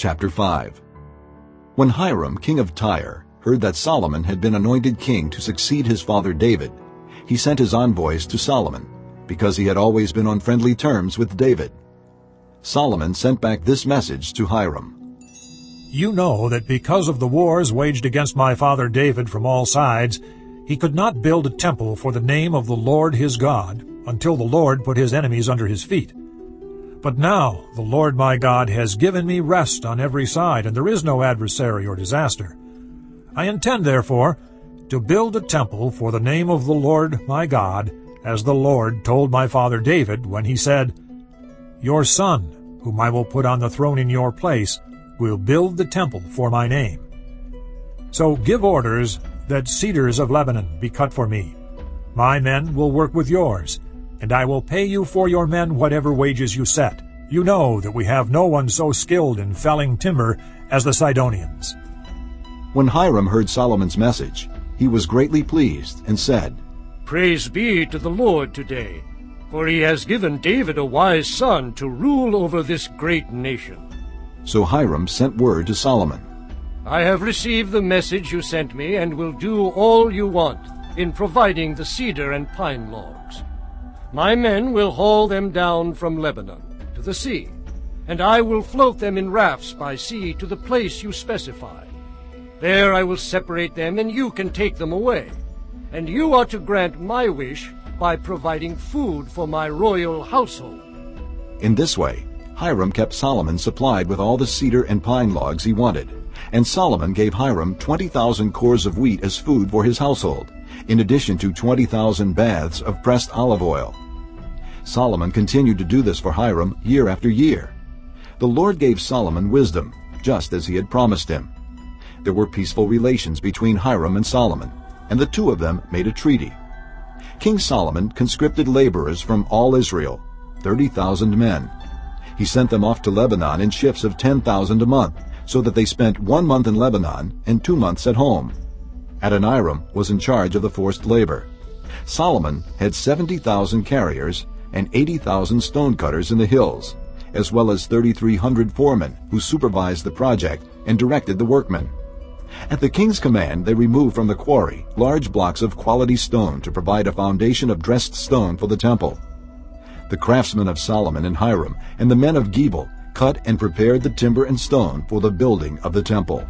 Chapter 5 When Hiram, king of Tyre, heard that Solomon had been anointed king to succeed his father David, he sent his envoys to Solomon, because he had always been on friendly terms with David. Solomon sent back this message to Hiram. You know that because of the wars waged against my father David from all sides, he could not build a temple for the name of the Lord his God until the Lord put his enemies under his feet. But now the Lord my God has given me rest on every side, and there is no adversary or disaster. I intend, therefore, to build a temple for the name of the Lord my God, as the Lord told my father David when he said, Your son, whom I will put on the throne in your place, will build the temple for my name. So give orders that cedars of Lebanon be cut for me. My men will work with yours, and I will pay you for your men whatever wages you set. You know that we have no one so skilled in felling timber as the Sidonians. When Hiram heard Solomon's message, he was greatly pleased and said, Praise be to the Lord today, for he has given David a wise son to rule over this great nation. So Hiram sent word to Solomon, I have received the message you sent me and will do all you want in providing the cedar and pine logs. My men will haul them down from Lebanon to the sea, and I will float them in rafts by sea to the place you specify. There I will separate them, and you can take them away. And you are to grant my wish by providing food for my royal household. In this way, Hiram kept Solomon supplied with all the cedar and pine logs he wanted, and Solomon gave Hiram 20,000 cors of wheat as food for his household, in addition to 20,000 baths of pressed olive oil. Solomon continued to do this for Hiram year after year. The Lord gave Solomon wisdom, just as he had promised him. There were peaceful relations between Hiram and Solomon, and the two of them made a treaty. King Solomon conscripted laborers from all Israel, 30,000 men. He sent them off to Lebanon in shifts of 10,000 a month, so that they spent one month in Lebanon and two months at home. Adoniram was in charge of the forced labor. Solomon had 70,000 carriers and 80,000 stonecutters in the hills, as well as 3,300 foremen who supervised the project and directed the workmen. At the king's command, they removed from the quarry large blocks of quality stone to provide a foundation of dressed stone for the temple. The craftsmen of Solomon and Hiram and the men of Gebal cut and prepared the timber and stone for the building of the temple.